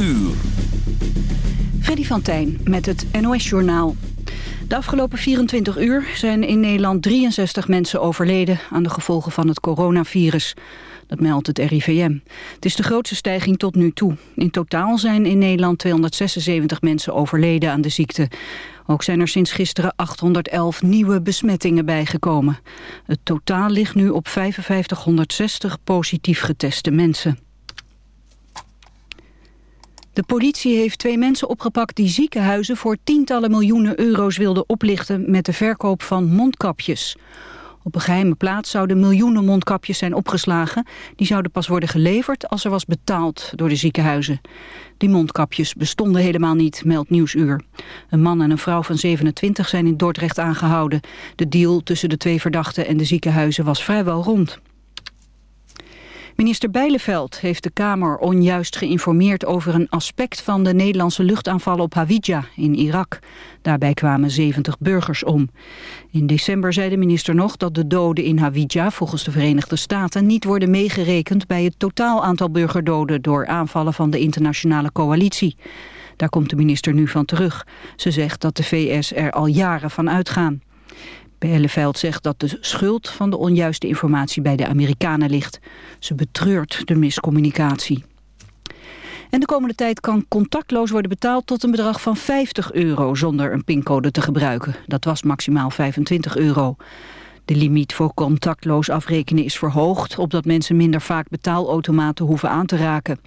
uur. Freddy van Tijn met het NOS-journaal. De afgelopen 24 uur zijn in Nederland 63 mensen overleden... aan de gevolgen van het coronavirus. Dat meldt het RIVM. Het is de grootste stijging tot nu toe. In totaal zijn in Nederland 276 mensen overleden aan de ziekte. Ook zijn er sinds gisteren 811 nieuwe besmettingen bijgekomen. Het totaal ligt nu op 5560 positief geteste mensen. De politie heeft twee mensen opgepakt die ziekenhuizen voor tientallen miljoenen euro's wilden oplichten met de verkoop van mondkapjes. Op een geheime plaats zouden miljoenen mondkapjes zijn opgeslagen. Die zouden pas worden geleverd als er was betaald door de ziekenhuizen. Die mondkapjes bestonden helemaal niet, meldt Nieuwsuur. Een man en een vrouw van 27 zijn in Dordrecht aangehouden. De deal tussen de twee verdachten en de ziekenhuizen was vrijwel rond. Minister Bijleveld heeft de Kamer onjuist geïnformeerd over een aspect van de Nederlandse luchtaanvallen op Hawija in Irak. Daarbij kwamen 70 burgers om. In december zei de minister nog dat de doden in Hawija volgens de Verenigde Staten niet worden meegerekend bij het totaal aantal burgerdoden door aanvallen van de internationale coalitie. Daar komt de minister nu van terug. Ze zegt dat de VS er al jaren van uitgaan. Bijleveld zegt dat de schuld van de onjuiste informatie bij de Amerikanen ligt. Ze betreurt de miscommunicatie. En de komende tijd kan contactloos worden betaald tot een bedrag van 50 euro zonder een pincode te gebruiken. Dat was maximaal 25 euro. De limiet voor contactloos afrekenen is verhoogd... opdat mensen minder vaak betaalautomaten hoeven aan te raken.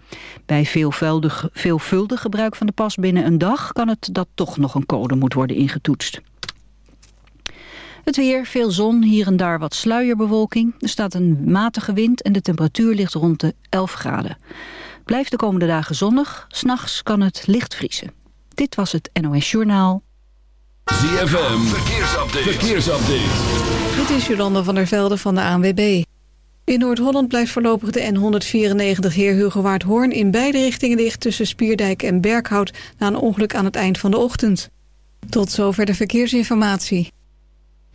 Bij veelvuldig gebruik van de pas binnen een dag... kan het dat toch nog een code moet worden ingetoetst. Het weer, veel zon, hier en daar wat sluierbewolking. Er staat een matige wind en de temperatuur ligt rond de 11 graden. Blijft de komende dagen zonnig, s'nachts kan het licht vriezen. Dit was het NOS Journaal. ZFM, verkeersupdate. verkeersupdate. Dit is Jolanda van der Velde van de ANWB. In Noord-Holland blijft voorlopig de N194 Heer Hugowaard Hoorn in beide richtingen dicht tussen Spierdijk en Berkhout na een ongeluk aan het eind van de ochtend. Tot zover de verkeersinformatie.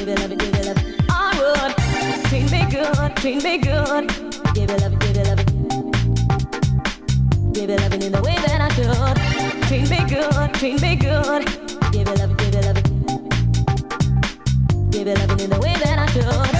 give it love, give it love. I would treat me good, treat me good. Give it love, give it love. Give it love in the way that I could. Treat me good, treat me good. Give it love, give it love. Give it love in the way that I could.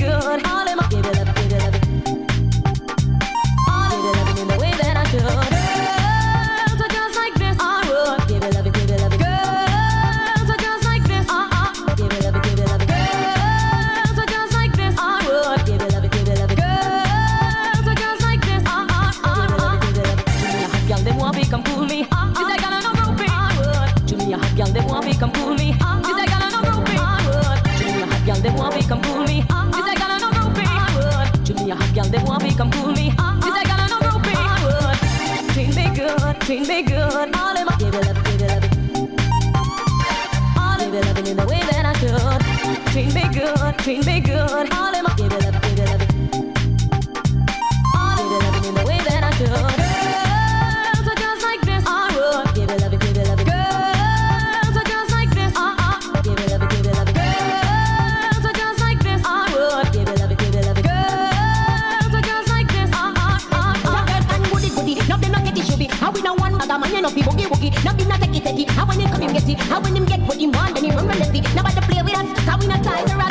When come, him get it. And when them get what he want, then he run relentlessly. Nobody play with us, cause we not ties around.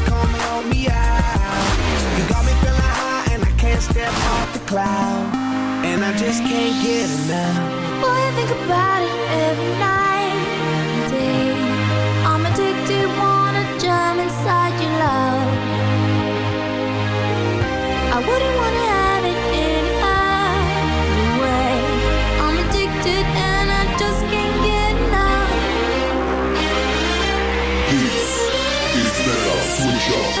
step off the cloud. And I just can't get enough. Boy, I think about it every night and day. I'm addicted, wanna jump inside your love. I wouldn't wanna have it any other way. I'm addicted and I just can't get enough. This is better. Switch up.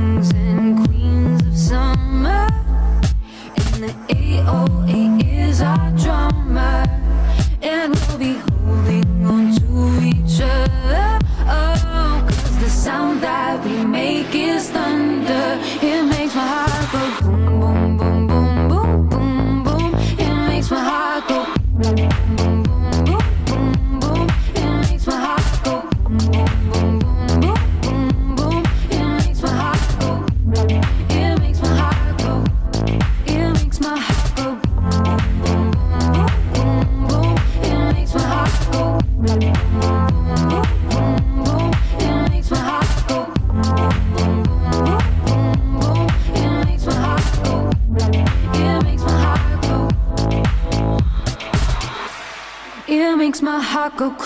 curtains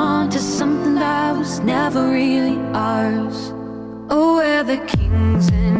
on to something that was never really ours. Oh, we're the kings and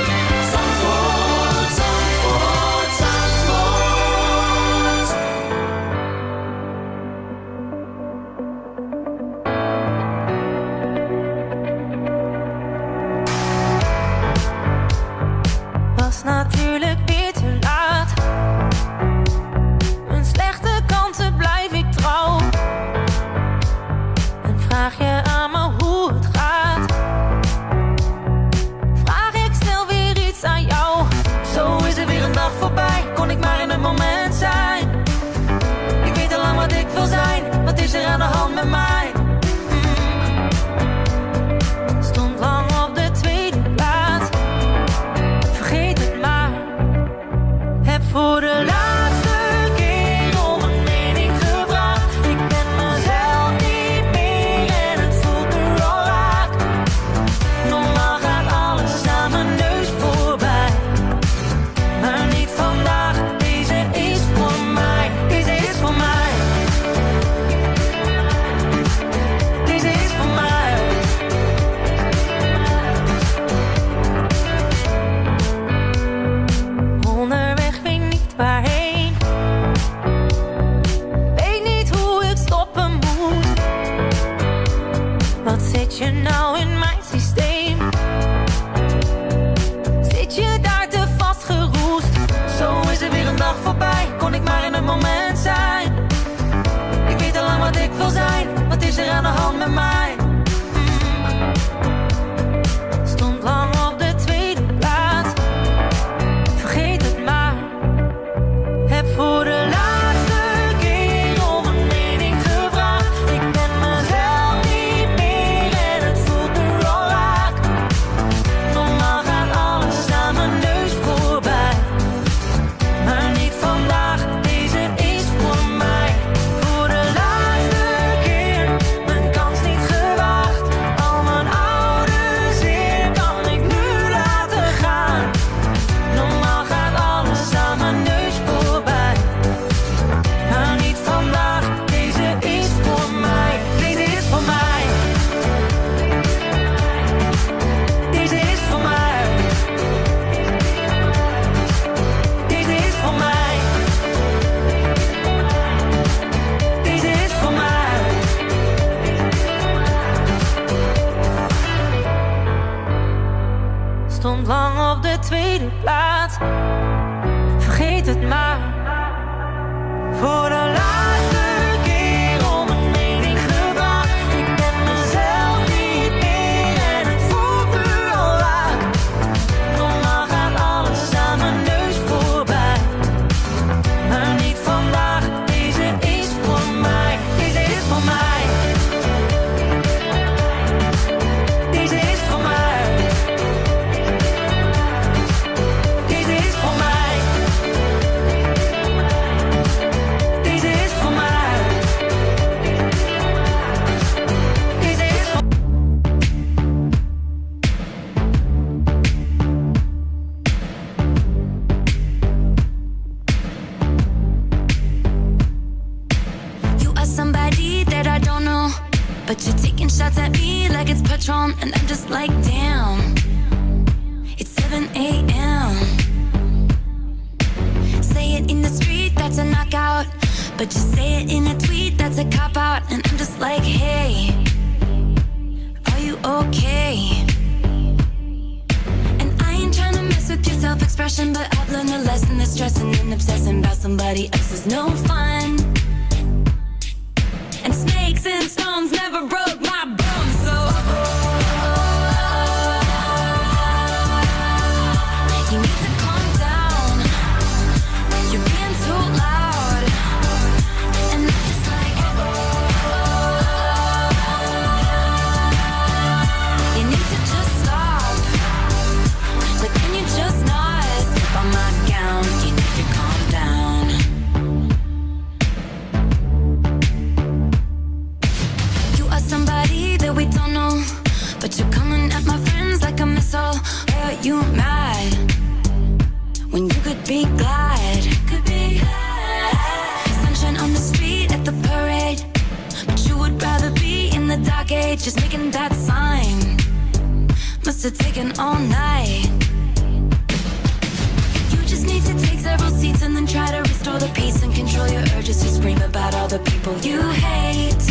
just to scream about all the people you hate.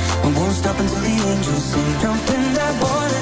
I won't stop until the angels sing. Jump in that water,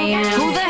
I am. Who the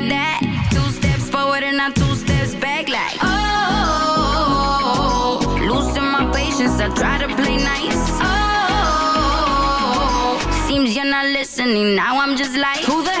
listening. Now I'm just like, who the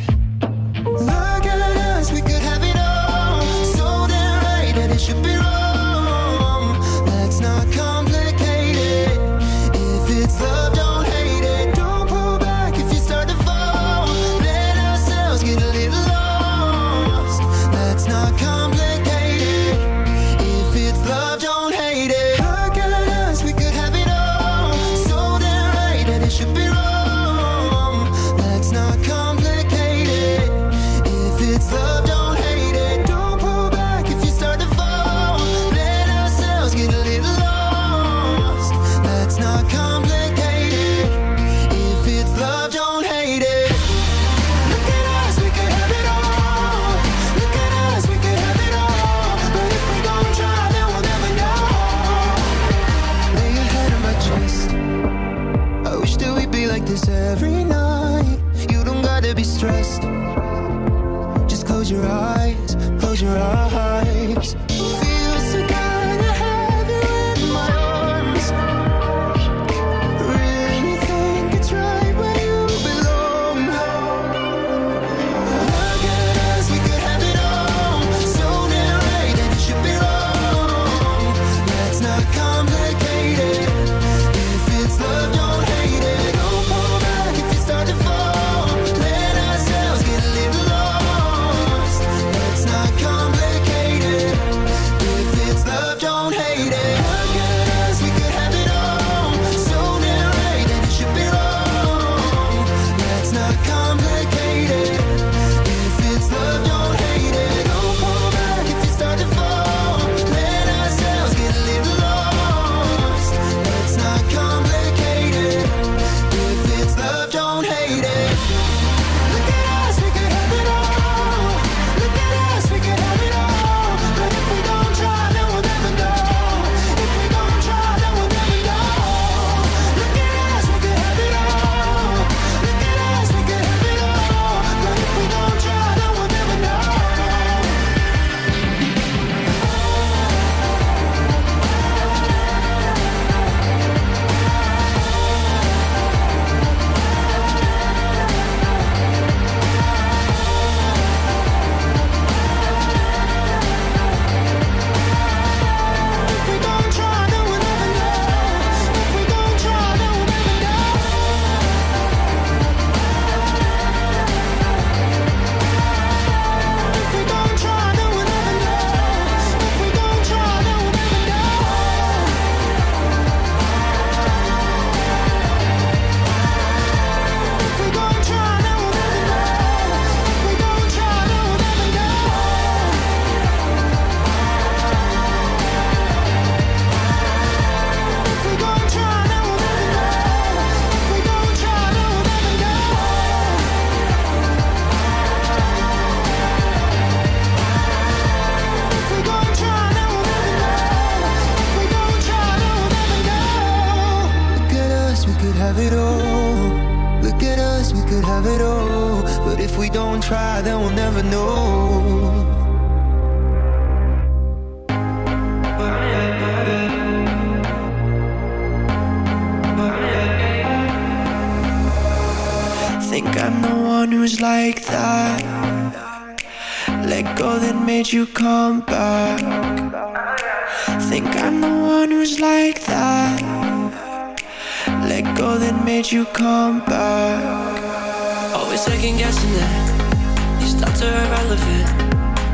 that made you come back. Always second guessing that these thoughts are irrelevant.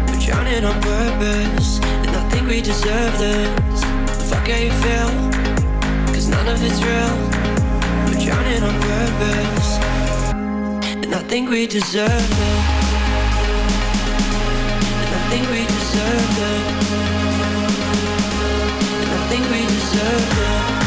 We're drowning on purpose, and I think we deserve this. Fuck how you feel, cause none of it's real. We're drowning on purpose, and I think we deserve it. And I think we deserve it. And I think we deserve it.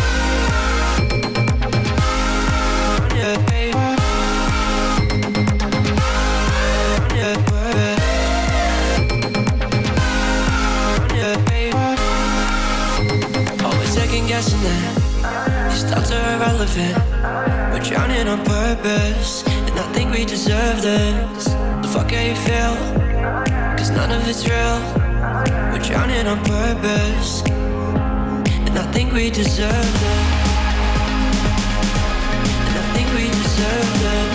Deserve it. And I think we deserve it.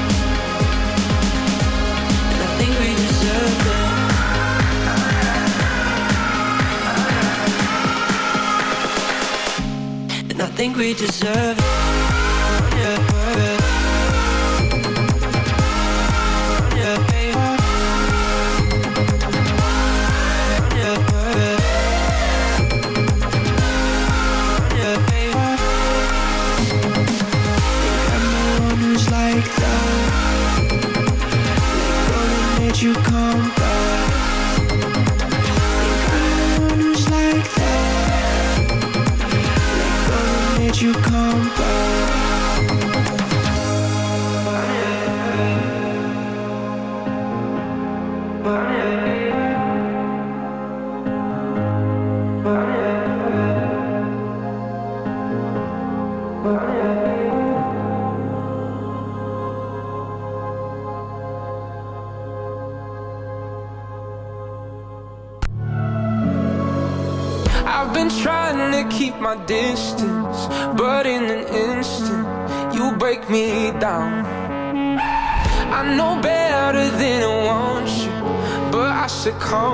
And I think we deserve it. And I think we deserve it.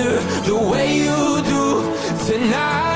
wonder the way you do tonight.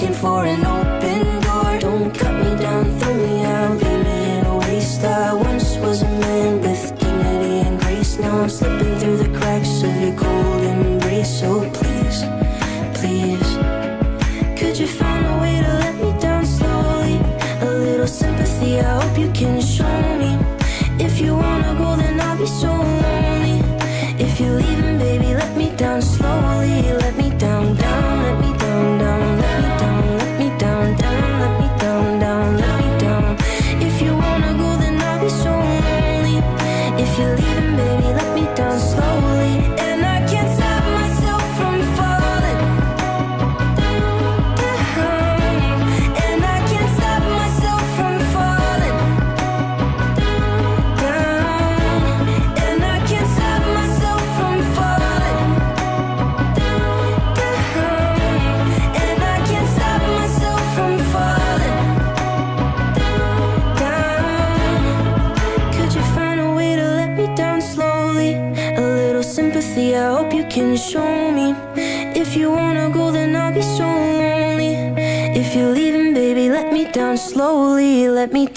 looking for an open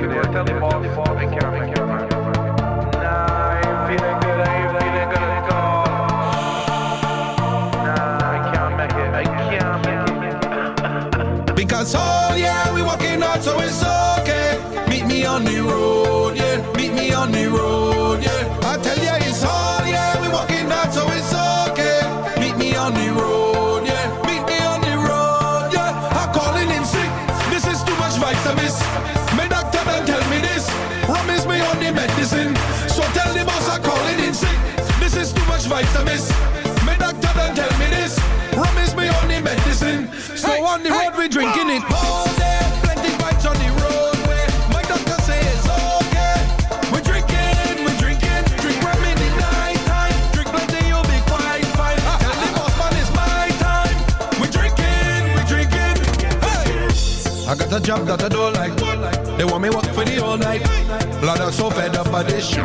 Oh, on the road, yeah. Meet me on the road, we drinking it all day. Plenty on the roadway. My doctor says okay. We're drinking, we're drinking. Drink rum in the night time. Drink plenty, you'll be quite fine. Tell the boss man it's my time. We're drinking, we're drinking. Hey. I got a job that I don't like. They want me work for the whole night. Lord, I'm so fed up by this shit.